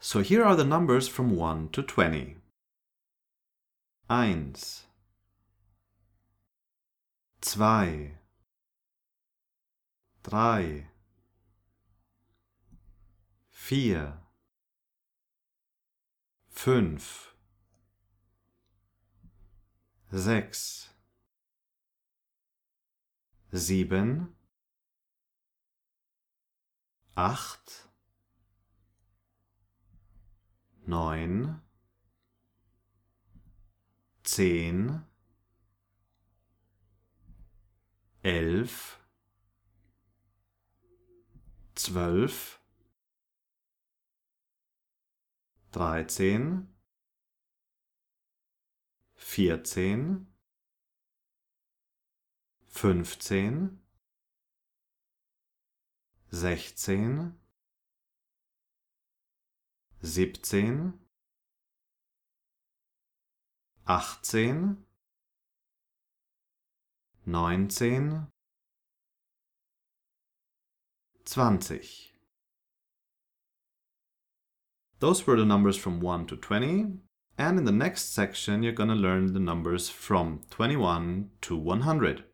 So here are the numbers from 1 to 20. 1 2 3 4 5 6 7 8 neun, zehn, elf, zwölf, dreizehn, vierzehn, fünfzehn, sechzehn, 17 18 19 20 Those were the numbers from 1 to 20 and in the next section you're gonna learn the numbers from 21 to 100.